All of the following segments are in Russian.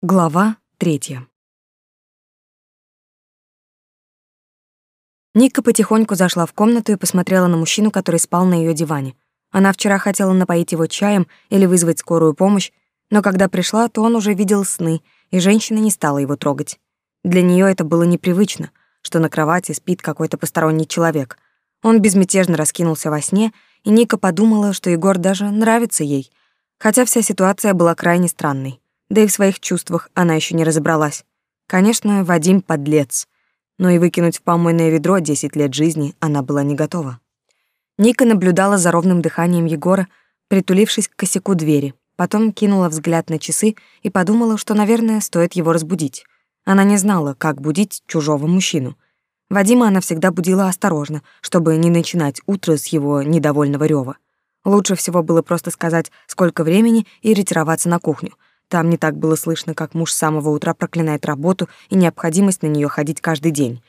Глава третья. Ника потихоньку зашла в комнату и посмотрела на мужчину, который спал на ее диване. Она вчера хотела напоить его чаем или вызвать скорую помощь, но когда пришла, то он уже видел сны, и женщина не стала его трогать. Для нее это было непривычно, что на кровати спит какой-то посторонний человек. Он безмятежно раскинулся во сне, и Ника подумала, что Егор даже нравится ей, хотя вся ситуация была крайне странной да и в своих чувствах она еще не разобралась. Конечно, Вадим подлец, но и выкинуть в помойное ведро 10 лет жизни она была не готова. Ника наблюдала за ровным дыханием Егора, притулившись к косяку двери, потом кинула взгляд на часы и подумала, что, наверное, стоит его разбудить. Она не знала, как будить чужого мужчину. Вадима она всегда будила осторожно, чтобы не начинать утро с его недовольного рёва. Лучше всего было просто сказать, сколько времени, и ретироваться на кухню — там не так было слышно, как муж с самого утра проклинает работу и необходимость на нее ходить каждый день.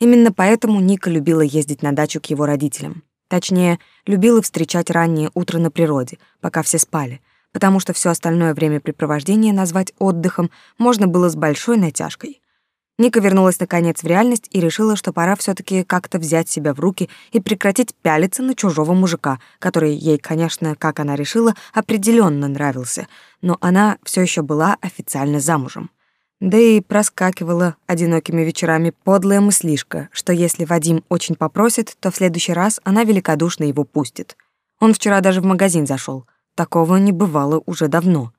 Именно поэтому Ника любила ездить на дачу к его родителям. Точнее, любила встречать раннее утро на природе, пока все спали, потому что все остальное времяпрепровождение назвать отдыхом можно было с большой натяжкой. Ника вернулась наконец в реальность и решила, что пора все таки как-то взять себя в руки и прекратить пялиться на чужого мужика, который ей, конечно, как она решила, определенно нравился, но она все еще была официально замужем. Да и проскакивала одинокими вечерами подлая мыслишка, что если Вадим очень попросит, то в следующий раз она великодушно его пустит. Он вчера даже в магазин зашел. Такого не бывало уже давно.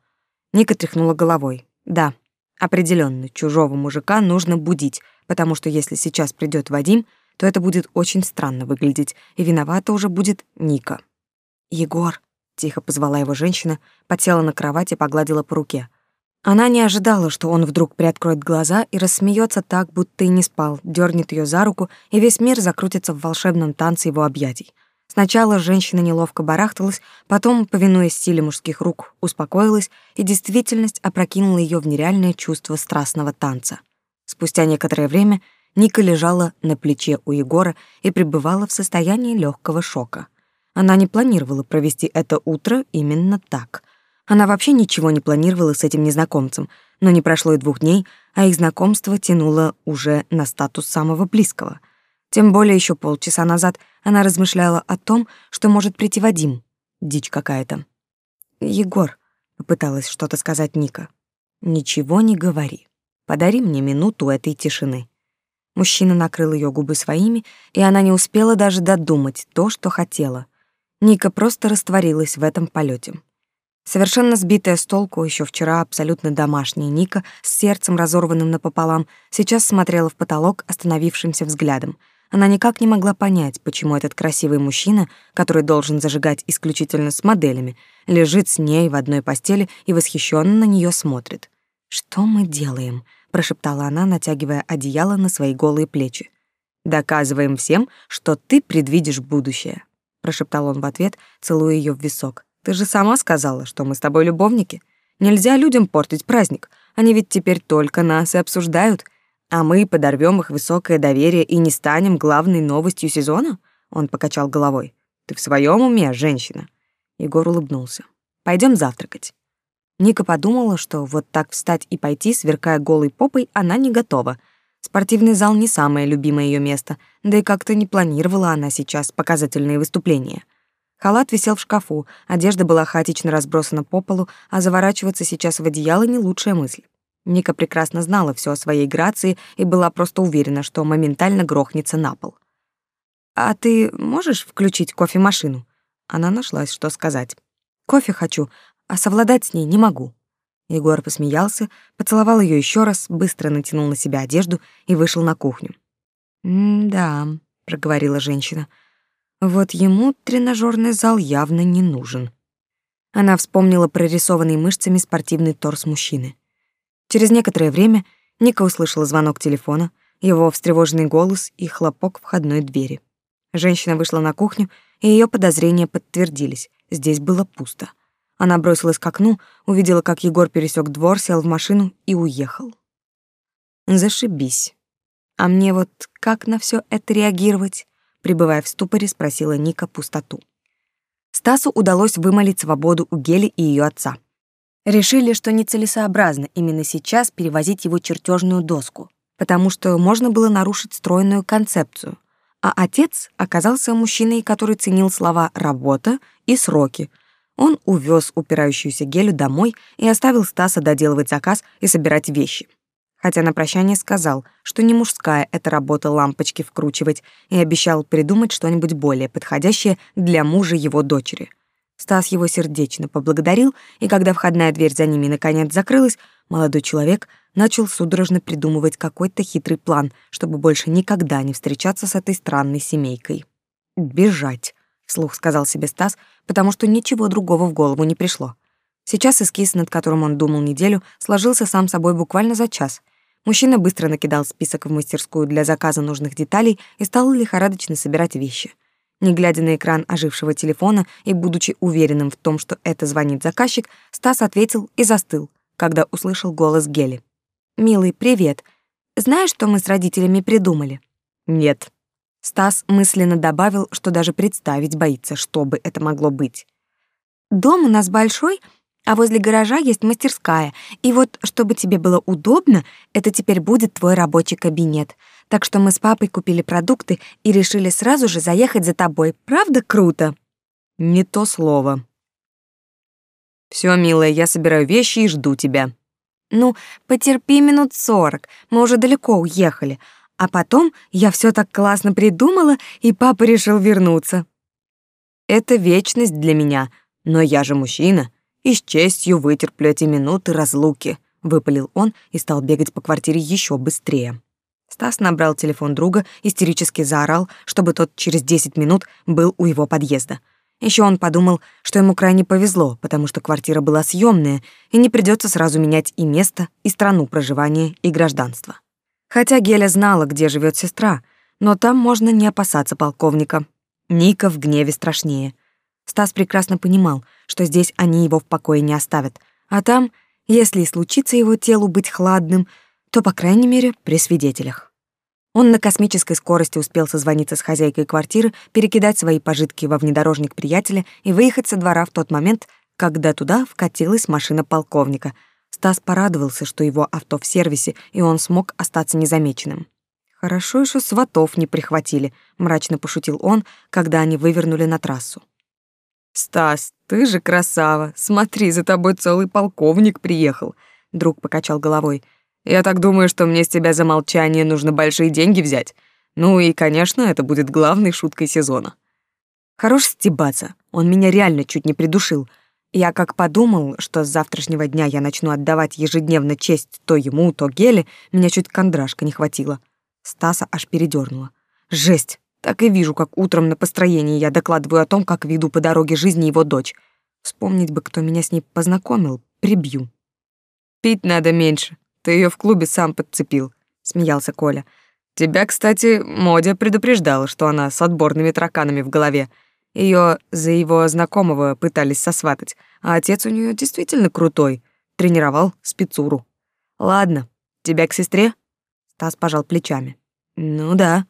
Ника тряхнула головой. Да, Определенно, чужого мужика нужно будить, потому что если сейчас придет Вадим, то это будет очень странно выглядеть, и виновата уже будет Ника. «Егор», — тихо позвала его женщина, подсела на кровать и погладила по руке. Она не ожидала, что он вдруг приоткроет глаза и рассмеется так, будто и не спал, дернет ее за руку, и весь мир закрутится в волшебном танце его объятий. Сначала женщина неловко барахталась, потом, повинуясь силе мужских рук, успокоилась, и действительность опрокинула ее в нереальное чувство страстного танца. Спустя некоторое время Ника лежала на плече у Егора и пребывала в состоянии легкого шока. Она не планировала провести это утро именно так. Она вообще ничего не планировала с этим незнакомцем, но не прошло и двух дней, а их знакомство тянуло уже на статус самого близкого — тем более еще полчаса назад она размышляла о том, что может прийти Вадим. Дичь какая-то. «Егор», — попыталась что-то сказать Ника. «Ничего не говори. Подари мне минуту этой тишины». Мужчина накрыл ее губы своими, и она не успела даже додумать то, что хотела. Ника просто растворилась в этом полете. Совершенно сбитая с толку еще вчера абсолютно домашняя Ника с сердцем разорванным напополам сейчас смотрела в потолок остановившимся взглядом — она никак не могла понять, почему этот красивый мужчина, который должен зажигать исключительно с моделями, лежит с ней в одной постели и восхищенно на нее смотрит. «Что мы делаем?» — прошептала она, натягивая одеяло на свои голые плечи. «Доказываем всем, что ты предвидишь будущее», — прошептал он в ответ, целуя ее в висок. «Ты же сама сказала, что мы с тобой любовники. Нельзя людям портить праздник. Они ведь теперь только нас и обсуждают а мы подорвем их высокое доверие и не станем главной новостью сезона? Он покачал головой. Ты в своем уме, женщина? Егор улыбнулся. Пойдем завтракать. Ника подумала, что вот так встать и пойти, сверкая голой попой, она не готова. Спортивный зал не самое любимое ее место, да и как-то не планировала она сейчас показательные выступления. Халат висел в шкафу, одежда была хаотично разбросана по полу, а заворачиваться сейчас в одеяло не лучшая мысль. Ника прекрасно знала все о своей грации и была просто уверена, что моментально грохнется на пол. «А ты можешь включить кофемашину?» Она нашлась, что сказать. «Кофе хочу, а совладать с ней не могу». Егор посмеялся, поцеловал ее еще раз, быстро натянул на себя одежду и вышел на кухню. «Да», — проговорила женщина, — «вот ему тренажерный зал явно не нужен». Она вспомнила прорисованный мышцами спортивный торс мужчины. Через некоторое время Ника услышала звонок телефона, его встревоженный голос и хлопок входной двери. Женщина вышла на кухню, и ее подозрения подтвердились. Здесь было пусто. Она бросилась к окну, увидела, как Егор пересек двор, сел в машину и уехал. Зашибись. А мне вот как на все это реагировать? Прибывая в ступоре, спросила Ника пустоту. Стасу удалось вымолить свободу у Гели и ее отца. Решили, что нецелесообразно именно сейчас перевозить его чертежную доску, потому что можно было нарушить стройную концепцию. А отец оказался мужчиной, который ценил слова «работа» и «сроки», он увез упирающуюся Гелю домой и оставил Стаса доделывать заказ и собирать вещи. Хотя на прощание сказал, что не мужская эта работа лампочки вкручивать, и обещал придумать что-нибудь более подходящее для мужа его дочери. Стас его сердечно поблагодарил, и когда входная дверь за ними наконец закрылась, молодой человек начал судорожно придумывать какой-то хитрый план, чтобы больше никогда не встречаться с этой странной семейкой. «Бежать», — вслух сказал себе Стас, потому что ничего другого в голову не пришло. Сейчас эскиз, над которым он думал неделю, сложился сам собой буквально за час. Мужчина быстро накидал список в мастерскую для заказа нужных деталей и стал лихорадочно собирать вещи. Не глядя на экран ожившего телефона и будучи уверенным в том, что это звонит заказчик, Стас ответил и застыл, когда услышал голос Гели. «Милый, привет. Знаешь, что мы с родителями придумали?» «Нет», Стас мысленно добавил, что даже представить боится, что бы это могло быть. «Дом у нас большой, а возле гаража есть мастерская, и вот, чтобы тебе было удобно, это теперь будет твой рабочий кабинет. Так что мы с папой купили продукты и решили сразу же заехать за тобой. Правда круто?» «Не то слово». «Всё, милая, я собираю вещи и жду тебя». «Ну, потерпи минут сорок, мы уже далеко уехали, а потом я все так классно придумала, и папа решил вернуться. Это вечность для меня, но я же мужчина, и с честью вытерплю эти минуты разлуки, выпалил он и стал бегать по квартире еще быстрее. Стас набрал телефон друга, истерически заорал, чтобы тот через 10 минут был у его подъезда. Еще он подумал, что ему крайне повезло, потому что квартира была съемная, и не придется сразу менять и место, и страну проживания, и гражданство. Хотя Геля знала, где живет сестра, но там можно не опасаться полковника. Ника в гневе страшнее. Стас прекрасно понимал, что здесь они его в покое не оставят, а там, если и случится его телу быть хладным, то, по крайней мере, при свидетелях. Он на космической скорости успел созвониться с хозяйкой квартиры, перекидать свои пожитки во внедорожник приятеля и выехать со двора в тот момент, когда туда вкатилась машина полковника — Стас порадовался, что его авто в сервисе, и он смог остаться незамеченным. «Хорошо еще сватов не прихватили», — мрачно пошутил он, когда они вывернули на трассу. «Стас, ты же красава! Смотри, за тобой целый полковник приехал!» Друг покачал головой. «Я так думаю, что мне с тебя за молчание нужно большие деньги взять. Ну и, конечно, это будет главной шуткой сезона». «Хорош стебаться, он меня реально чуть не придушил», я как подумал, что с завтрашнего дня я начну отдавать ежедневно честь то ему, то Геле, меня чуть кондрашка не хватило. Стаса аж передёрнуло. Жесть! Так и вижу, как утром на построении я докладываю о том, как веду по дороге жизни его дочь. Вспомнить бы, кто меня с ней познакомил, прибью. Пить надо меньше. Ты ее в клубе сам подцепил, смеялся Коля. Тебя, кстати, Модя предупреждала, что она с отборными тараканами в голове. Ее за его знакомого пытались сосватать, а отец у нее действительно крутой, тренировал спецуру. Ладно, тебя к сестре? Стас пожал плечами. Ну да.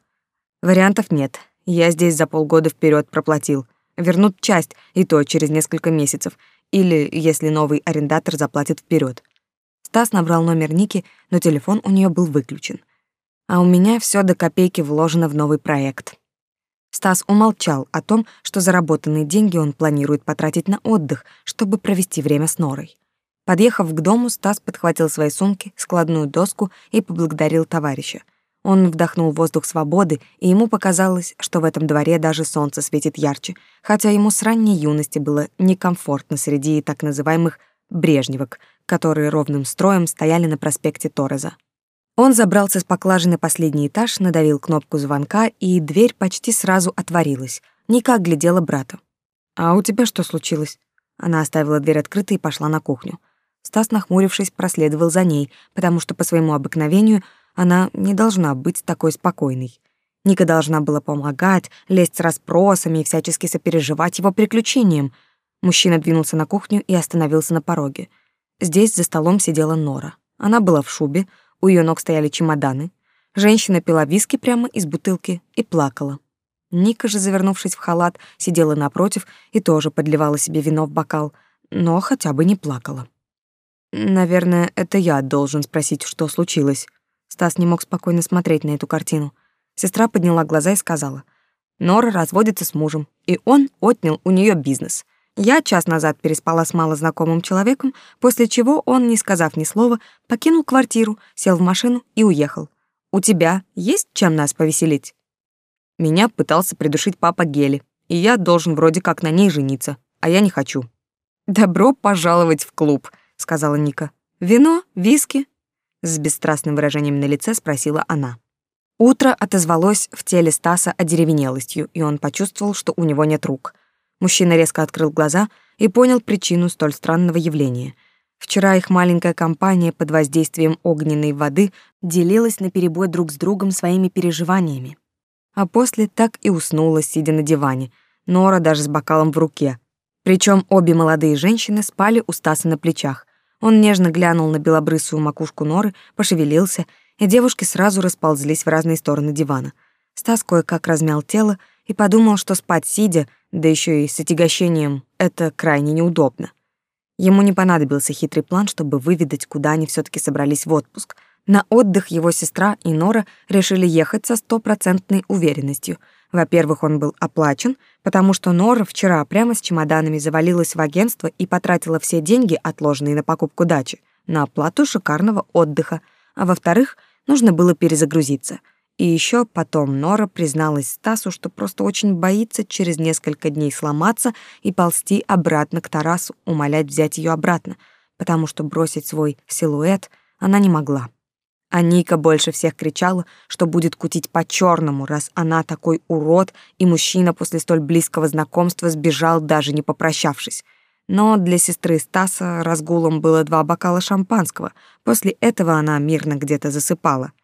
Вариантов нет. Я здесь за полгода вперед проплатил. Вернут часть, и то через несколько месяцев, или если новый арендатор заплатит вперед. Стас набрал номер Ники, но телефон у нее был выключен. А у меня все до копейки вложено в новый проект. Стас умолчал о том, что заработанные деньги он планирует потратить на отдых, чтобы провести время с Норой. Подъехав к дому, Стас подхватил свои сумки, складную доску и поблагодарил товарища. Он вдохнул воздух свободы, и ему показалось, что в этом дворе даже солнце светит ярче, хотя ему с ранней юности было некомфортно среди так называемых брежневок, которые ровным строем стояли на проспекте Торреза. Он забрался с поклажи на последний этаж, надавил кнопку звонка, и дверь почти сразу отворилась. Ника глядела брата. «А у тебя что случилось?» Она оставила дверь открытой и пошла на кухню. Стас, нахмурившись, проследовал за ней, потому что по своему обыкновению она не должна быть такой спокойной. Ника должна была помогать, лезть с расспросами и всячески сопереживать его приключениям. Мужчина двинулся на кухню и остановился на пороге. Здесь за столом сидела Нора. Она была в шубе, у ее ног стояли чемоданы. Женщина пила виски прямо из бутылки и плакала. Ника же, завернувшись в халат, сидела напротив и тоже подливала себе вино в бокал, но хотя бы не плакала. Наверное, это я должен спросить, что случилось. Стас не мог спокойно смотреть на эту картину. Сестра подняла глаза и сказала: "Нора разводится с мужем, и он отнял у нее бизнес. Я час назад переспала с малознакомым человеком, после чего он, не сказав ни слова, покинул квартиру, сел в машину и уехал. У тебя есть чем нас повеселить? Меня пытался придушить папа Гели, и я должен вроде как на ней жениться, а я не хочу. Добро пожаловать в клуб, сказала Ника. Вино, виски? С бесстрастным выражением на лице спросила она. Утро отозвалось в теле Стаса одеревенелостью, и он почувствовал, что у него нет рук — Мужчина резко открыл глаза и понял причину столь странного явления. Вчера их маленькая компания под воздействием огненной воды делилась наперебой друг с другом своими переживаниями. А после так и уснула, сидя на диване, Нора даже с бокалом в руке. Причем обе молодые женщины спали у Стаса на плечах. Он нежно глянул на белобрысую макушку Норы, пошевелился, и девушки сразу расползлись в разные стороны дивана. Стас кое-как размял тело и подумал, что спать сидя — да еще и с отягощением, это крайне неудобно. Ему не понадобился хитрый план, чтобы выведать, куда они все таки собрались в отпуск. На отдых его сестра и Нора решили ехать со стопроцентной уверенностью. Во-первых, он был оплачен, потому что Нора вчера прямо с чемоданами завалилась в агентство и потратила все деньги, отложенные на покупку дачи, на оплату шикарного отдыха. А во-вторых, нужно было перезагрузиться — и еще потом Нора призналась Стасу, что просто очень боится через несколько дней сломаться и ползти обратно к Тарасу, умолять взять ее обратно, потому что бросить свой силуэт она не могла. А Ника больше всех кричала, что будет кутить по черному раз она такой урод, и мужчина после столь близкого знакомства сбежал, даже не попрощавшись. Но для сестры Стаса разгулом было два бокала шампанского. После этого она мирно где-то засыпала —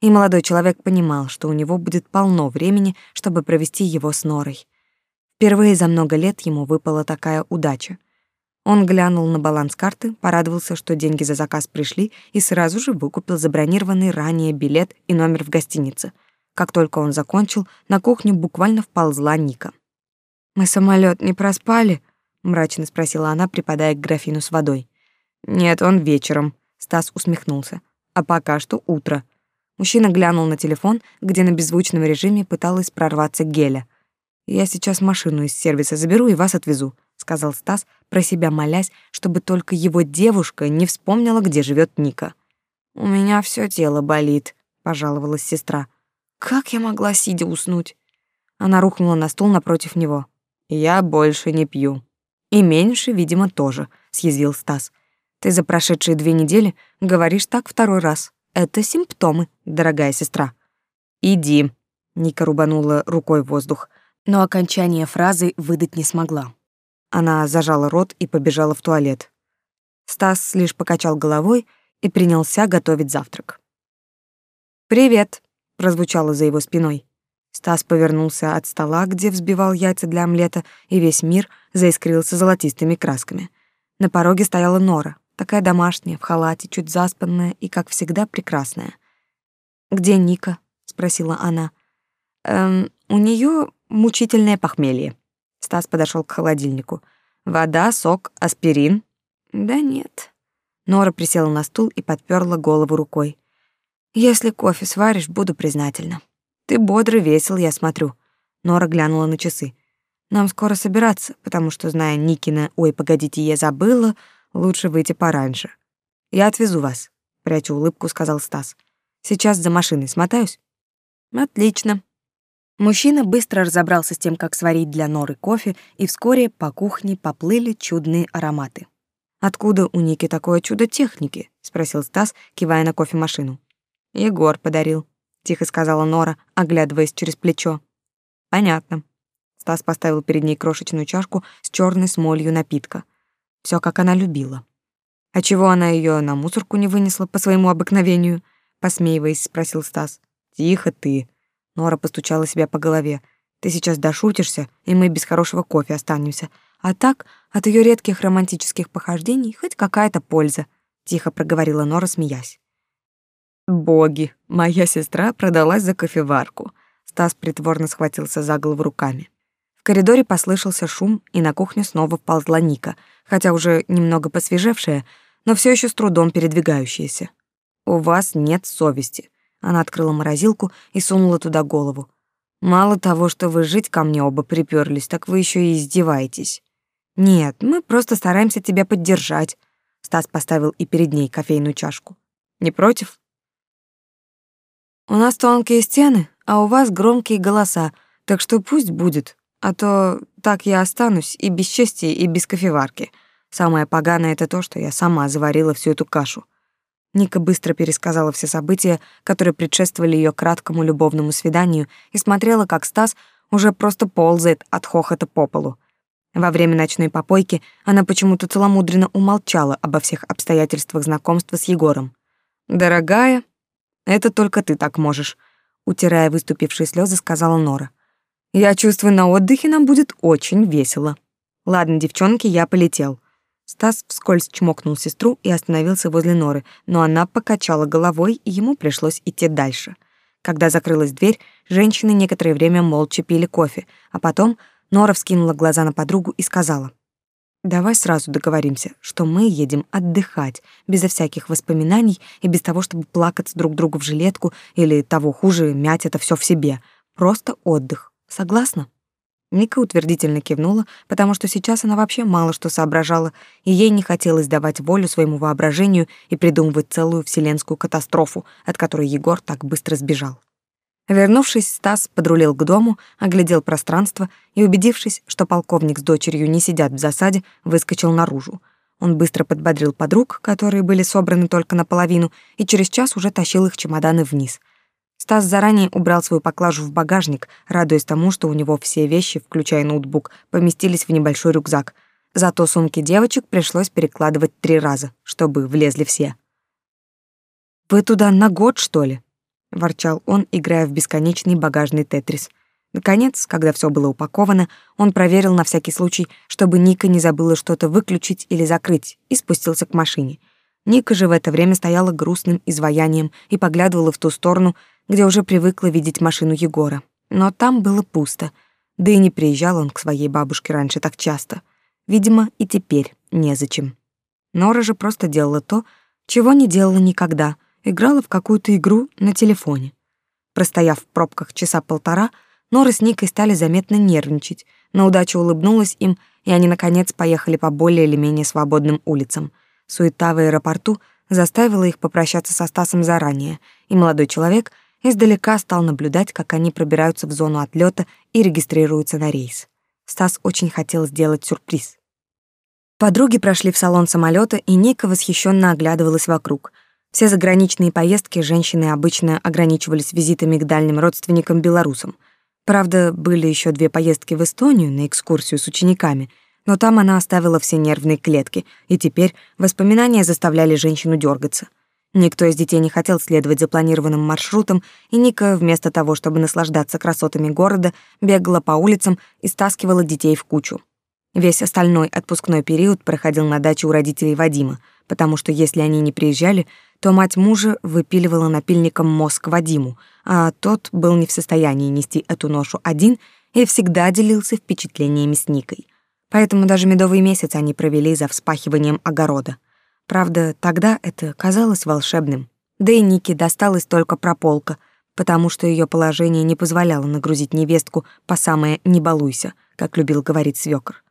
и молодой человек понимал, что у него будет полно времени, чтобы провести его с Норой. Впервые за много лет ему выпала такая удача. Он глянул на баланс карты, порадовался, что деньги за заказ пришли, и сразу же выкупил забронированный ранее билет и номер в гостинице. Как только он закончил, на кухню буквально вползла Ника. «Мы самолет не проспали?» — мрачно спросила она, припадая к графину с водой. «Нет, он вечером», — Стас усмехнулся. «А пока что утро». Мужчина глянул на телефон, где на беззвучном режиме пыталась прорваться Геля. «Я сейчас машину из сервиса заберу и вас отвезу», — сказал Стас, про себя молясь, чтобы только его девушка не вспомнила, где живет Ника. «У меня все тело болит», — пожаловалась сестра. «Как я могла сидя уснуть?» Она рухнула на стул напротив него. «Я больше не пью». «И меньше, видимо, тоже», — съязвил Стас. «Ты за прошедшие две недели говоришь так второй раз». Это симптомы, дорогая сестра. Иди. Ника рубанула рукой в воздух, но окончание фразы выдать не смогла. Она зажала рот и побежала в туалет. Стас лишь покачал головой и принялся готовить завтрак. «Привет», — прозвучало за его спиной. Стас повернулся от стола, где взбивал яйца для омлета, и весь мир заискрился золотистыми красками. На пороге стояла Нора, Такая домашняя, в халате, чуть заспанная и, как всегда, прекрасная. «Где Ника?» — спросила она. «Эм, у нее мучительное похмелье». Стас подошел к холодильнику. «Вода, сок, аспирин?» «Да нет». Нора присела на стул и подперла голову рукой. «Если кофе сваришь, буду признательна. Ты бодрый, весел, я смотрю». Нора глянула на часы. «Нам скоро собираться, потому что, зная Никина, ой, погодите, я забыла», Лучше выйти пораньше. Я отвезу вас, прячу улыбку, сказал Стас. Сейчас за машиной смотаюсь. Отлично. Мужчина быстро разобрался с тем, как сварить для Норы кофе, и вскоре по кухне поплыли чудные ароматы. Откуда у Ники такое чудо техники? спросил Стас, кивая на кофемашину. Егор подарил, тихо сказала Нора, оглядываясь через плечо. Понятно. Стас поставил перед ней крошечную чашку с черной смолью напитка. Все, как она любила. А чего она ее на мусорку не вынесла по своему обыкновению? Посмеиваясь, спросил Стас. Тихо ты. Нора постучала себя по голове. Ты сейчас дошутишься, и мы без хорошего кофе останемся. А так, от ее редких романтических похождений хоть какая-то польза, тихо проговорила Нора, смеясь. Боги, моя сестра продалась за кофеварку. Стас притворно схватился за голову руками коридоре послышался шум, и на кухню снова вползла Ника, хотя уже немного посвежевшая, но все еще с трудом передвигающаяся. «У вас нет совести». Она открыла морозилку и сунула туда голову. «Мало того, что вы жить ко мне оба приперлись, так вы еще и издеваетесь». «Нет, мы просто стараемся тебя поддержать». Стас поставил и перед ней кофейную чашку. «Не против?» «У нас тонкие стены, а у вас громкие голоса, так что пусть будет, а то так я останусь и без чести, и без кофеварки. Самое поганое — это то, что я сама заварила всю эту кашу». Ника быстро пересказала все события, которые предшествовали ее краткому любовному свиданию, и смотрела, как Стас уже просто ползает от хохота по полу. Во время ночной попойки она почему-то целомудренно умолчала обо всех обстоятельствах знакомства с Егором. «Дорогая, это только ты так можешь», — утирая выступившие слезы, сказала Нора. «Я чувствую, на отдыхе нам будет очень весело. Ладно, девчонки, я полетел». Стас вскользь чмокнул сестру и остановился возле Норы, но она покачала головой, и ему пришлось идти дальше. Когда закрылась дверь, женщины некоторое время молча пили кофе, а потом Нора вскинула глаза на подругу и сказала: Давай сразу договоримся, что мы едем отдыхать, безо всяких воспоминаний и без того, чтобы плакаться друг другу в жилетку или того хуже, мять это все в себе. Просто отдых. Согласна? Ника утвердительно кивнула, потому что сейчас она вообще мало что соображала, и ей не хотелось давать волю своему воображению и придумывать целую вселенскую катастрофу, от которой Егор так быстро сбежал. Вернувшись, Стас подрулил к дому, оглядел пространство и, убедившись, что полковник с дочерью не сидят в засаде, выскочил наружу. Он быстро подбодрил подруг, которые были собраны только наполовину, и через час уже тащил их чемоданы вниз — Стас заранее убрал свою поклажу в багажник, радуясь тому, что у него все вещи, включая ноутбук, поместились в небольшой рюкзак. Зато сумки девочек пришлось перекладывать три раза, чтобы влезли все. «Вы туда на год, что ли?» — ворчал он, играя в бесконечный багажный тетрис. Наконец, когда все было упаковано, он проверил на всякий случай, чтобы Ника не забыла что-то выключить или закрыть, и спустился к машине. Ника же в это время стояла грустным изваянием и поглядывала в ту сторону, где уже привыкла видеть машину Егора. Но там было пусто, да и не приезжал он к своей бабушке раньше так часто. Видимо, и теперь незачем. Нора же просто делала то, чего не делала никогда, играла в какую-то игру на телефоне. Простояв в пробках часа полтора, Нора с Никой стали заметно нервничать, но удача улыбнулась им, и они, наконец, поехали по более или менее свободным улицам. Суета в аэропорту заставила их попрощаться со Стасом заранее, и молодой человек — Издалека стал наблюдать, как они пробираются в зону отлета и регистрируются на рейс. Стас очень хотел сделать сюрприз. Подруги прошли в салон самолета, и Ника восхищенно оглядывалась вокруг. Все заграничные поездки женщины обычно ограничивались визитами к дальним родственникам-белорусам. Правда, были еще две поездки в Эстонию на экскурсию с учениками, но там она оставила все нервные клетки, и теперь воспоминания заставляли женщину дергаться. Никто из детей не хотел следовать запланированным маршрутам, и Ника, вместо того, чтобы наслаждаться красотами города, бегала по улицам и стаскивала детей в кучу. Весь остальной отпускной период проходил на даче у родителей Вадима, потому что если они не приезжали, то мать мужа выпиливала напильником мозг Вадиму, а тот был не в состоянии нести эту ношу один и всегда делился впечатлениями с Никой. Поэтому даже медовый месяц они провели за вспахиванием огорода. Правда, тогда это казалось волшебным. Да и Нике досталась только прополка, потому что ее положение не позволяло нагрузить невестку по самое «не балуйся», как любил говорить свёкор.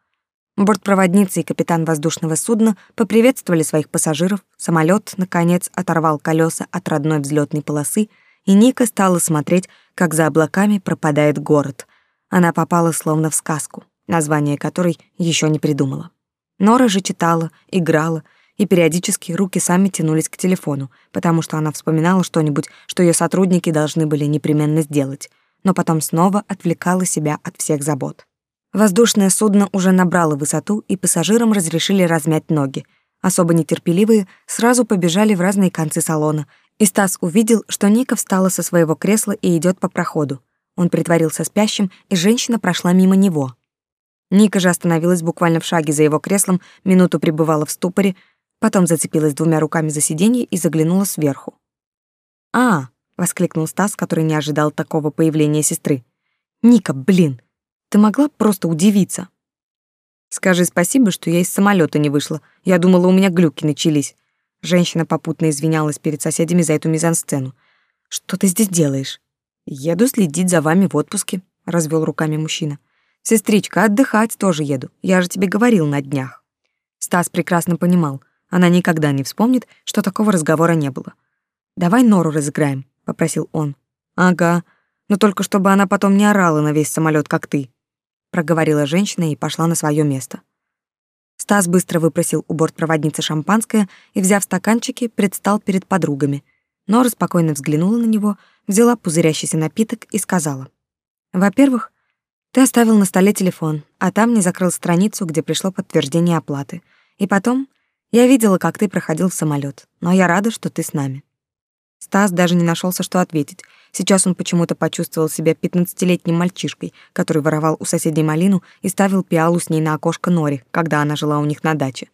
Бортпроводница и капитан воздушного судна поприветствовали своих пассажиров, самолет наконец, оторвал колеса от родной взлетной полосы, и Ника стала смотреть, как за облаками пропадает город. Она попала словно в сказку, название которой еще не придумала. Нора же читала, играла, и периодически руки сами тянулись к телефону, потому что она вспоминала что-нибудь, что ее сотрудники должны были непременно сделать, но потом снова отвлекала себя от всех забот. Воздушное судно уже набрало высоту, и пассажирам разрешили размять ноги. Особо нетерпеливые сразу побежали в разные концы салона, и Стас увидел, что Ника встала со своего кресла и идет по проходу. Он притворился спящим, и женщина прошла мимо него. Ника же остановилась буквально в шаге за его креслом, минуту пребывала в ступоре, Потом зацепилась двумя руками за сиденье и заглянула сверху. «А!» — воскликнул Стас, который не ожидал такого появления сестры. «Ника, блин, ты могла просто удивиться». «Скажи спасибо, что я из самолета не вышла. Я думала, у меня глюки начались», Женщина попутно извинялась перед соседями за эту мизансцену. «Что ты здесь делаешь?» «Еду следить за вами в отпуске», — развел руками мужчина. «Сестричка, отдыхать тоже еду. Я же тебе говорил на днях». Стас прекрасно понимал, она никогда не вспомнит, что такого разговора не было. «Давай Нору разыграем», — попросил он. «Ага, но только чтобы она потом не орала на весь самолет, как ты», — проговорила женщина и пошла на свое место. Стас быстро выпросил у бортпроводницы шампанское и, взяв стаканчики, предстал перед подругами. Нора спокойно взглянула на него, взяла пузырящийся напиток и сказала. «Во-первых, ты оставил на столе телефон, а там не закрыл страницу, где пришло подтверждение оплаты. И потом, я видела, как ты проходил в самолет, но я рада, что ты с нами». Стас даже не нашелся, что ответить. Сейчас он почему-то почувствовал себя пятнадцатилетним мальчишкой, который воровал у соседей малину и ставил пиалу с ней на окошко Нори, когда она жила у них на даче.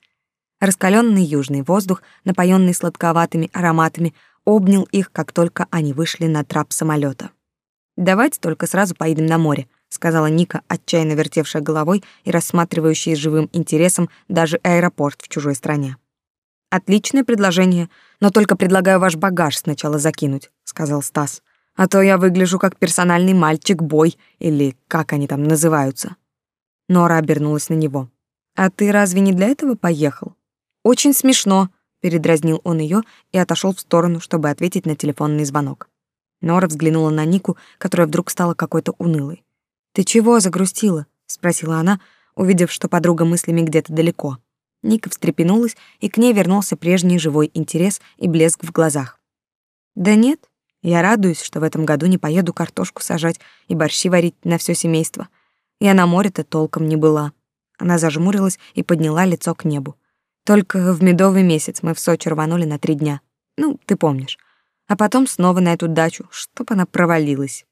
Раскаленный южный воздух, напоенный сладковатыми ароматами, обнял их, как только они вышли на трап самолета. «Давайте только сразу поедем на море», — сказала Ника, отчаянно вертевшая головой и рассматривающая с живым интересом даже аэропорт в чужой стране. Отличное предложение, но только предлагаю ваш багаж сначала закинуть, сказал Стас. А то я выгляжу как персональный мальчик-бой или как они там называются. Нора обернулась на него. А ты разве не для этого поехал? Очень смешно, передразнил он ее и отошел в сторону, чтобы ответить на телефонный звонок. Нора взглянула на Нику, которая вдруг стала какой-то унылой. «Ты чего загрустила?» — спросила она, увидев, что подруга мыслями где-то далеко. Ника встрепенулась, и к ней вернулся прежний живой интерес и блеск в глазах. «Да нет, я радуюсь, что в этом году не поеду картошку сажать и борщи варить на все семейство. Я на море-то толком не была». Она зажмурилась и подняла лицо к небу. «Только в медовый месяц мы в Сочи рванули на три дня. Ну, ты помнишь. А потом снова на эту дачу, чтоб она провалилась.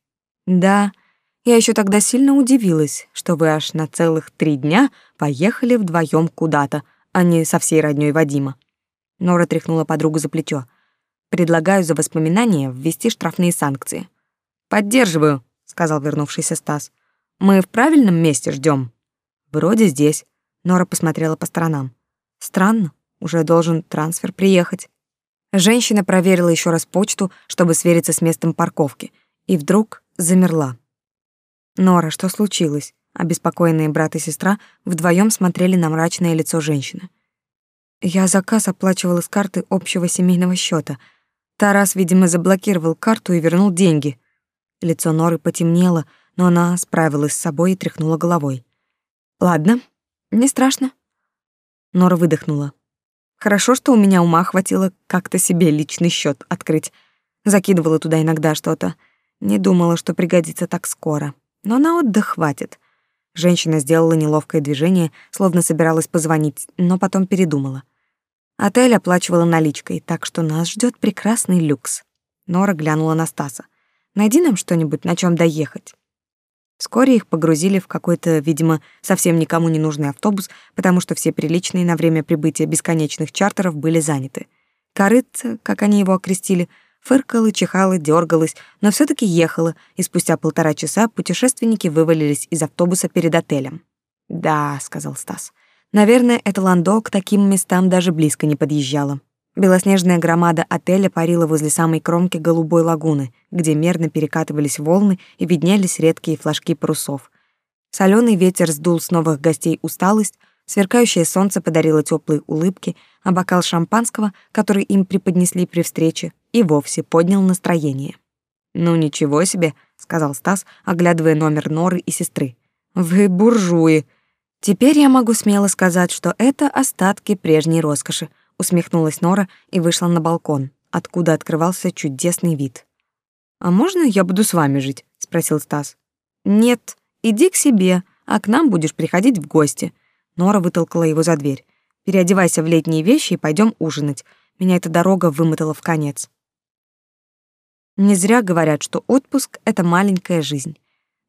Да, я еще тогда сильно удивилась, что вы аж на целых три дня поехали вдвоем куда-то, а не со всей роднёй Вадима. Нора тряхнула подругу за плечо. Предлагаю за воспоминания ввести штрафные санкции. Поддерживаю, сказал вернувшийся Стас. Мы в правильном месте ждем. Вроде здесь. Нора посмотрела по сторонам. Странно, уже должен трансфер приехать. Женщина проверила еще раз почту, чтобы свериться с местом парковки, и вдруг замерла. Нора, что случилось? Обеспокоенные брат и сестра вдвоем смотрели на мрачное лицо женщины. Я заказ оплачивала с карты общего семейного счета. Тарас, видимо, заблокировал карту и вернул деньги. Лицо Норы потемнело, но она справилась с собой и тряхнула головой. Ладно, не страшно. Нора выдохнула. Хорошо, что у меня ума хватило как-то себе личный счет открыть. Закидывала туда иногда что-то. Не думала, что пригодится так скоро. Но на отдых хватит. Женщина сделала неловкое движение, словно собиралась позвонить, но потом передумала. Отель оплачивала наличкой, так что нас ждет прекрасный люкс. Нора глянула на Стаса. «Найди нам что-нибудь, на чем доехать». Вскоре их погрузили в какой-то, видимо, совсем никому не нужный автобус, потому что все приличные на время прибытия бесконечных чартеров были заняты. Корыца, как они его окрестили, фыркала, чихала, дергалась, но все таки ехала, и спустя полтора часа путешественники вывалились из автобуса перед отелем. «Да», — сказал Стас, — «наверное, это ландо к таким местам даже близко не подъезжало». Белоснежная громада отеля парила возле самой кромки голубой лагуны, где мерно перекатывались волны и виднелись редкие флажки парусов. Соленый ветер сдул с новых гостей усталость, Сверкающее солнце подарило теплые улыбки, а бокал шампанского, который им преподнесли при встрече, и вовсе поднял настроение. «Ну ничего себе», — сказал Стас, оглядывая номер Норы и сестры. «Вы буржуи». «Теперь я могу смело сказать, что это остатки прежней роскоши», — усмехнулась Нора и вышла на балкон, откуда открывался чудесный вид. «А можно я буду с вами жить?» — спросил Стас. «Нет, иди к себе, а к нам будешь приходить в гости», Нора вытолкала его за дверь. «Переодевайся в летние вещи и пойдем ужинать. Меня эта дорога вымотала в конец». Не зря говорят, что отпуск — это маленькая жизнь.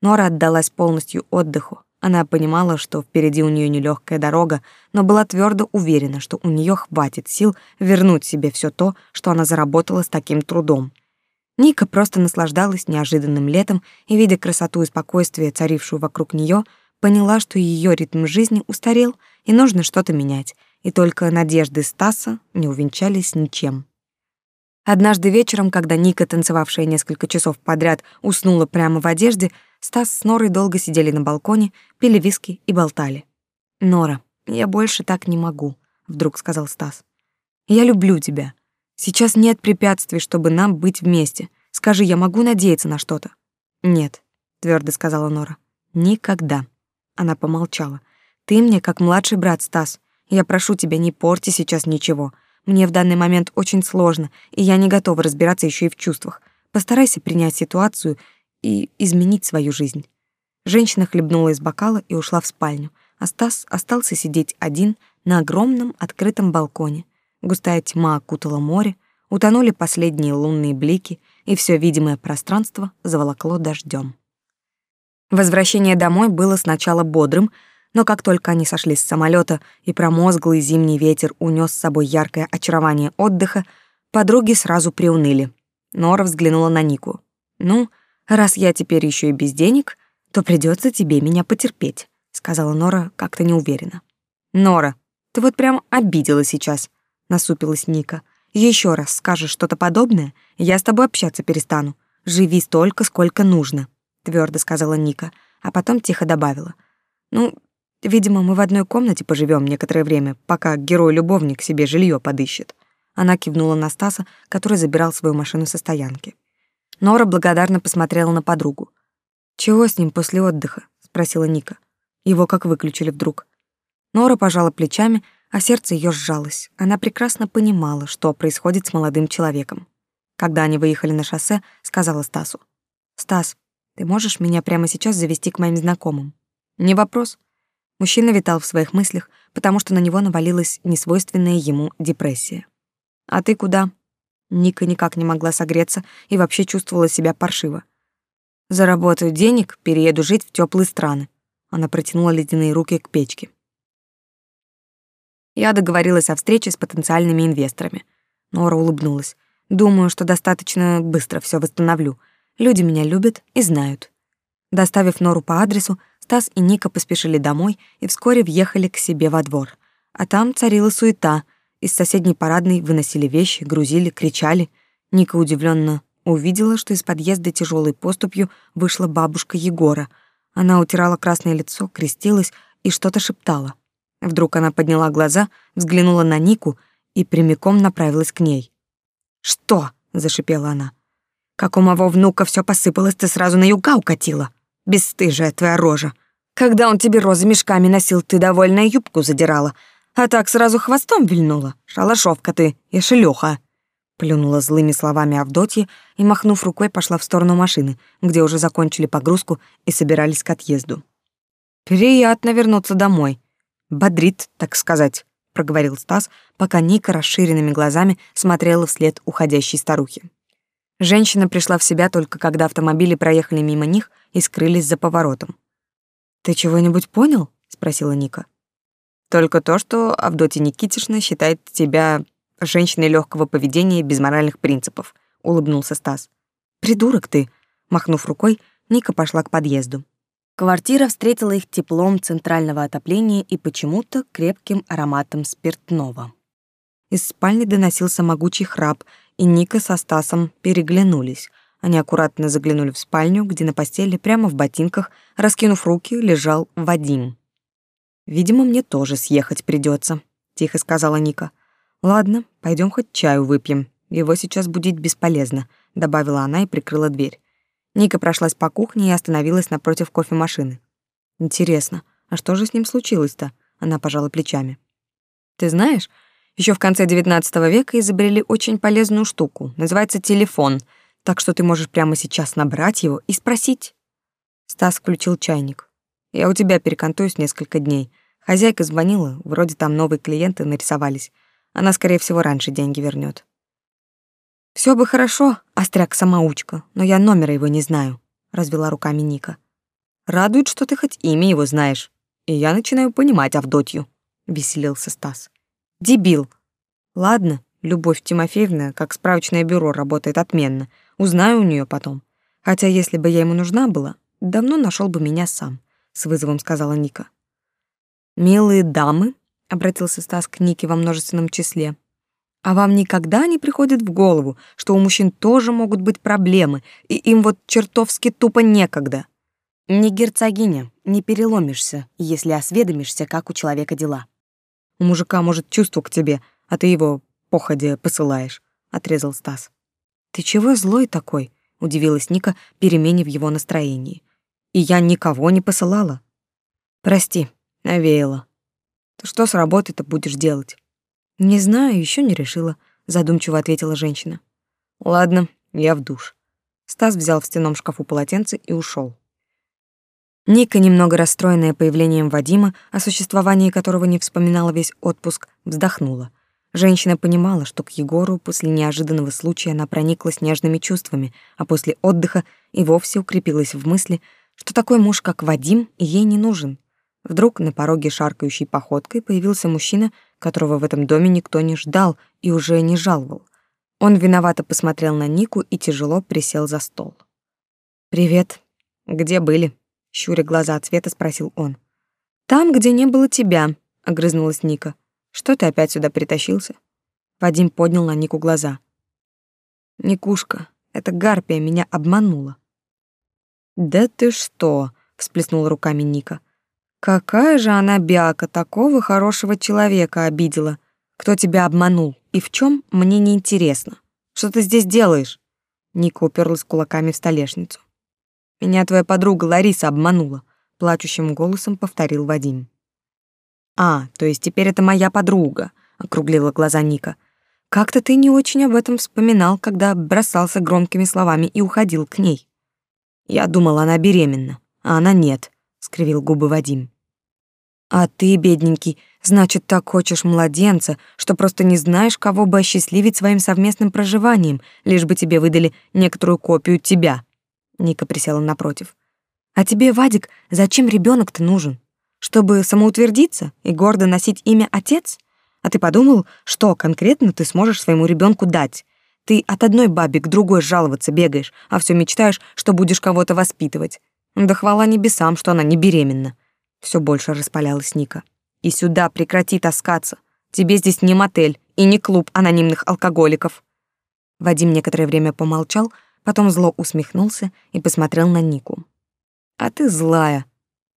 Нора отдалась полностью отдыху. Она понимала, что впереди у нее нелегкая дорога, но была твердо уверена, что у нее хватит сил вернуть себе все то, что она заработала с таким трудом. Ника просто наслаждалась неожиданным летом и, видя красоту и спокойствие, царившую вокруг нее, поняла, что ее ритм жизни устарел и нужно что-то менять, и только надежды Стаса не увенчались ничем. Однажды вечером, когда Ника, танцевавшая несколько часов подряд, уснула прямо в одежде, Стас с Норой долго сидели на балконе, пили виски и болтали. «Нора, я больше так не могу», — вдруг сказал Стас. «Я люблю тебя. Сейчас нет препятствий, чтобы нам быть вместе. Скажи, я могу надеяться на что-то?» «Нет», — твердо сказала Нора. «Никогда». Она помолчала. «Ты мне как младший брат, Стас. Я прошу тебя, не порти сейчас ничего. Мне в данный момент очень сложно, и я не готова разбираться еще и в чувствах. Постарайся принять ситуацию и изменить свою жизнь. Женщина хлебнула из бокала и ушла в спальню, а Стас остался сидеть один на огромном открытом балконе. Густая тьма окутала море, утонули последние лунные блики, и все видимое пространство заволокло дождем. Возвращение домой было сначала бодрым, но как только они сошли с самолета и промозглый зимний ветер унес с собой яркое очарование отдыха, подруги сразу приуныли. Нора взглянула на Нику. «Ну, раз я теперь еще и без денег, то придется тебе меня потерпеть», сказала Нора как-то неуверенно. «Нора, ты вот прям обидела сейчас», насупилась Ника. Еще раз скажешь что-то подобное, я с тобой общаться перестану. Живи столько, сколько нужно», твердо сказала Ника, а потом тихо добавила. «Ну, Видимо, мы в одной комнате поживем некоторое время, пока герой-любовник себе жилье подыщет. Она кивнула на Стаса, который забирал свою машину со стоянки. Нора благодарно посмотрела на подругу. «Чего с ним после отдыха?» — спросила Ника. Его как выключили вдруг. Нора пожала плечами, а сердце ее сжалось. Она прекрасно понимала, что происходит с молодым человеком. Когда они выехали на шоссе, сказала Стасу. «Стас, ты можешь меня прямо сейчас завести к моим знакомым?» «Не вопрос», Мужчина витал в своих мыслях, потому что на него навалилась несвойственная ему депрессия. «А ты куда?» Ника никак не могла согреться и вообще чувствовала себя паршиво. «Заработаю денег, перееду жить в теплые страны». Она протянула ледяные руки к печке. Я договорилась о встрече с потенциальными инвесторами. Нора улыбнулась. «Думаю, что достаточно быстро все восстановлю. Люди меня любят и знают». Доставив Нору по адресу, Стас и Ника поспешили домой и вскоре въехали к себе во двор. А там царила суета. Из соседней парадной выносили вещи, грузили, кричали. Ника удивленно увидела, что из подъезда тяжелой поступью вышла бабушка Егора. Она утирала красное лицо, крестилась и что-то шептала. Вдруг она подняла глаза, взглянула на Нику и прямиком направилась к ней. «Что?» — зашипела она. «Как у моего внука все посыпалось, ты сразу на юга укатила. Бесстыжая твоя рожа. Когда он тебе розы мешками носил, ты довольно юбку задирала, а так сразу хвостом вильнула. Шалашовка ты и шелёха. Плюнула злыми словами Авдотья и, махнув рукой, пошла в сторону машины, где уже закончили погрузку и собирались к отъезду. «Приятно вернуться домой. Бодрит, так сказать», — проговорил Стас, пока Ника расширенными глазами смотрела вслед уходящей старухи. Женщина пришла в себя только когда автомобили проехали мимо них и скрылись за поворотом. «Ты чего-нибудь понял?» — спросила Ника. «Только то, что Авдотья Никитишна считает тебя женщиной легкого поведения без моральных принципов», — улыбнулся Стас. «Придурок ты!» — махнув рукой, Ника пошла к подъезду. Квартира встретила их теплом центрального отопления и почему-то крепким ароматом спиртного. Из спальни доносился могучий храп, и Ника со Стасом переглянулись. Они аккуратно заглянули в спальню, где на постели прямо в ботинках, раскинув руки, лежал Вадим. «Видимо, мне тоже съехать придется», — тихо сказала Ника. «Ладно, пойдем хоть чаю выпьем. Его сейчас будить бесполезно», — добавила она и прикрыла дверь. Ника прошлась по кухне и остановилась напротив кофемашины. «Интересно, а что же с ним случилось-то?» Она пожала плечами. «Ты знаешь, еще в конце XIX века изобрели очень полезную штуку. Называется телефон — так что ты можешь прямо сейчас набрать его и спросить. Стас включил чайник. Я у тебя перекантуюсь несколько дней. Хозяйка звонила, вроде там новые клиенты нарисовались. Она, скорее всего, раньше деньги вернет. Все бы хорошо, остряк-самоучка, но я номера его не знаю, развела руками Ника. Радует, что ты хоть имя его знаешь. И я начинаю понимать Авдотью, веселился Стас. Дебил. Ладно, Любовь Тимофеевна, как справочное бюро, работает отменно. Узнаю у нее потом. Хотя если бы я ему нужна была, давно нашел бы меня сам, с вызовом сказала Ника. Милые дамы, обратился Стас к Нике во множественном числе. А вам никогда не приходит в голову, что у мужчин тоже могут быть проблемы, и им вот чертовски тупо некогда? Не герцогиня, не переломишься, если осведомишься, как у человека дела. У мужика может чувство к тебе, а ты его походе посылаешь, отрезал Стас. Ты чего злой такой? удивилась Ника перемене в его настроении. И я никого не посылала. Прости, навеяла. Ты что с работой-то будешь делать? Не знаю, еще не решила, задумчиво ответила женщина. Ладно, я в душ. Стас взял в стенном шкафу полотенце и ушел. Ника, немного расстроенная появлением Вадима, о существовании которого не вспоминала весь отпуск, вздохнула. Женщина понимала, что к Егору после неожиданного случая она прониклась нежными чувствами, а после отдыха и вовсе укрепилась в мысли, что такой муж, как Вадим, ей не нужен. Вдруг на пороге шаркающей походкой появился мужчина, которого в этом доме никто не ждал и уже не жаловал. Он виновато посмотрел на Нику и тяжело присел за стол. «Привет. Где были?» — щуря глаза от света спросил он. «Там, где не было тебя», — огрызнулась Ника. «Что ты опять сюда притащился?» Вадим поднял на Нику глаза. «Никушка, эта гарпия меня обманула». «Да ты что?» — всплеснула руками Ника. Какая же она бяка такого хорошего человека обидела. Кто тебя обманул и в чем мне не интересно. Что ты здесь делаешь? Ника уперлась кулаками в столешницу. Меня твоя подруга Лариса обманула, плачущим голосом повторил Вадим. А, то есть теперь это моя подруга, округлила глаза Ника. Как-то ты не очень об этом вспоминал, когда бросался громкими словами и уходил к ней. Я думала, она беременна, а она нет скривил губы Вадим. А ты, бедненький, значит, так хочешь младенца, что просто не знаешь, кого бы осчастливить своим совместным проживанием, лишь бы тебе выдали некоторую копию тебя. Ника присела напротив. А тебе, Вадик, зачем ребенок то нужен? Чтобы самоутвердиться и гордо носить имя отец? А ты подумал, что конкретно ты сможешь своему ребенку дать? Ты от одной бабы к другой жаловаться бегаешь, а все мечтаешь, что будешь кого-то воспитывать. Да хвала небесам, что она не беременна. Все больше распалялась Ника. И сюда прекрати таскаться. Тебе здесь не мотель и не клуб анонимных алкоголиков. Вадим некоторое время помолчал, потом зло усмехнулся и посмотрел на Нику. А ты злая.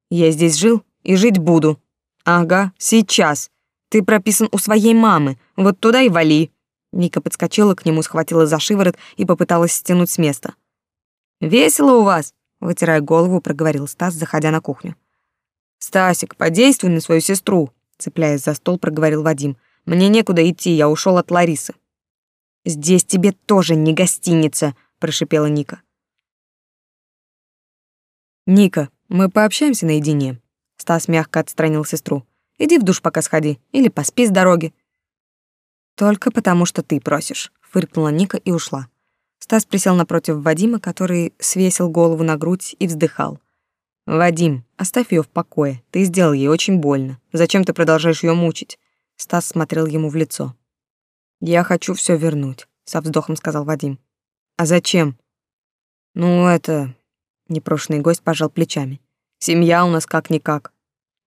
Я здесь жил и жить буду. Ага, сейчас. Ты прописан у своей мамы. Вот туда и вали. Ника подскочила к нему, схватила за шиворот и попыталась стянуть с места. Весело у вас, вытирая голову, проговорил Стас, заходя на кухню. Стасик, подействуй на свою сестру, цепляясь за стол, проговорил Вадим. Мне некуда идти, я ушел от Ларисы. Здесь тебе тоже не гостиница, прошипела Ника. Ника, мы пообщаемся наедине. Стас мягко отстранил сестру. Иди в душ пока сходи или поспи с дороги. Только потому, что ты просишь, фыркнула Ника и ушла. Стас присел напротив Вадима, который свесил голову на грудь и вздыхал. «Вадим, оставь ее в покое. Ты сделал ей очень больно. Зачем ты продолжаешь ее мучить?» Стас смотрел ему в лицо. «Я хочу все вернуть», — со вздохом сказал Вадим. «А зачем?» «Ну, это...» — непрошенный гость пожал плечами. «Семья у нас как-никак».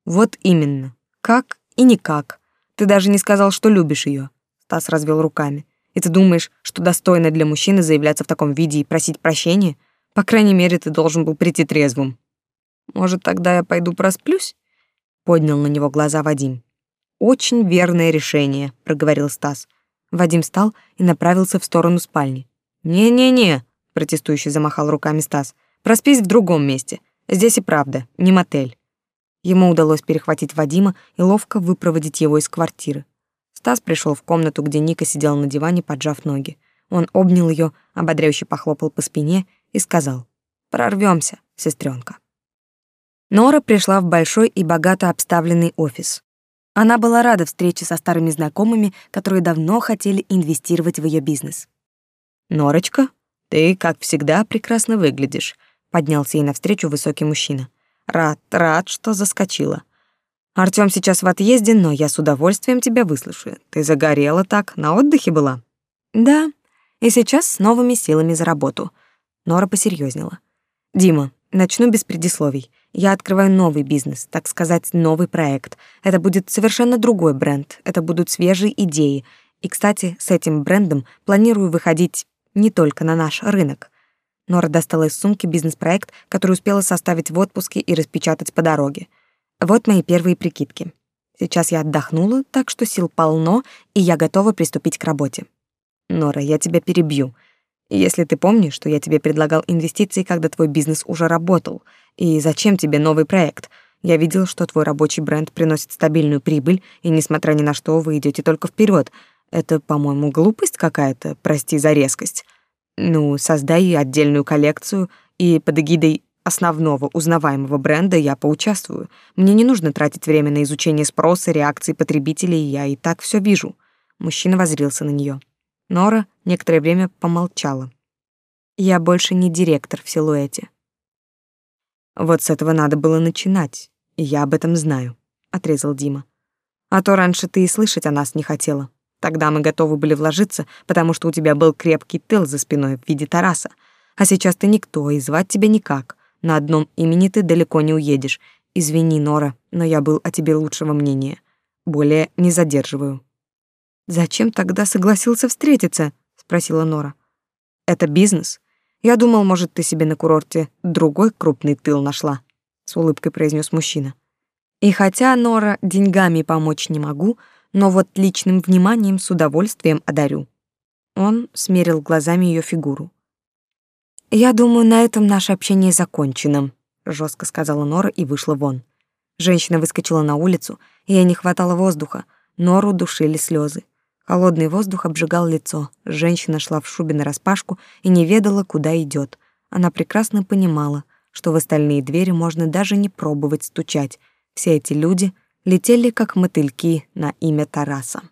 «Вот именно. Как и никак. Ты даже не сказал, что любишь ее. Стас развел руками. И ты думаешь, что достойно для мужчины заявляться в таком виде и просить прощения? По крайней мере, ты должен был прийти трезвым. Может, тогда я пойду просплюсь? Поднял на него глаза Вадим. Очень верное решение, проговорил Стас. Вадим встал и направился в сторону спальни. Не-не-не, протестующий замахал руками Стас. Проспись в другом месте. Здесь и правда не мотель. Ему удалось перехватить Вадима и ловко выпроводить его из квартиры. Стас пришел в комнату, где Ника сидела на диване, поджав ноги. Он обнял ее, ободряюще похлопал по спине и сказал «Прорвемся, сестренка». Нора пришла в большой и богато обставленный офис. Она была рада встрече со старыми знакомыми, которые давно хотели инвестировать в ее бизнес. «Норочка, ты, как всегда, прекрасно выглядишь», — поднялся ей навстречу высокий мужчина. «Рад, рад, что заскочила. Артём сейчас в отъезде, но я с удовольствием тебя выслушаю. Ты загорела так, на отдыхе была? Да, и сейчас с новыми силами за работу. Нора посерьезнела. Дима, начну без предисловий. Я открываю новый бизнес, так сказать, новый проект. Это будет совершенно другой бренд. Это будут свежие идеи. И, кстати, с этим брендом планирую выходить не только на наш рынок. Нора достала из сумки бизнес-проект, который успела составить в отпуске и распечатать по дороге. Вот мои первые прикидки. Сейчас я отдохнула, так что сил полно, и я готова приступить к работе. Нора, я тебя перебью. Если ты помнишь, что я тебе предлагал инвестиции, когда твой бизнес уже работал, и зачем тебе новый проект? Я видел, что твой рабочий бренд приносит стабильную прибыль, и несмотря ни на что, вы идете только вперед. Это, по-моему, глупость какая-то, прости за резкость. Ну, создай отдельную коллекцию, и под эгидой основного узнаваемого бренда я поучаствую. Мне не нужно тратить время на изучение спроса, реакции потребителей, я и так все вижу. Мужчина воззрился на нее. Нора некоторое время помолчала. Я больше не директор в силуэте. Вот с этого надо было начинать, я об этом знаю, отрезал Дима. А то раньше ты и слышать о нас не хотела. Тогда мы готовы были вложиться, потому что у тебя был крепкий тыл за спиной в виде Тараса. А сейчас ты никто, и звать тебя никак. На одном имени ты далеко не уедешь. Извини, Нора, но я был о тебе лучшего мнения. Более не задерживаю. Зачем тогда согласился встретиться? спросила Нора. Это бизнес. Я думал, может, ты себе на курорте другой крупный тыл нашла, с улыбкой произнес мужчина. И хотя Нора деньгами помочь не могу, но вот личным вниманием с удовольствием одарю. Он смерил глазами ее фигуру. Я думаю, на этом наше общение закончено, жестко сказала Нора и вышла вон. Женщина выскочила на улицу, ей не хватало воздуха. Нору душили слезы. Холодный воздух обжигал лицо. Женщина шла в шубе нараспашку и не ведала, куда идет. Она прекрасно понимала, что в остальные двери можно даже не пробовать стучать. Все эти люди летели как мотыльки на имя Тараса.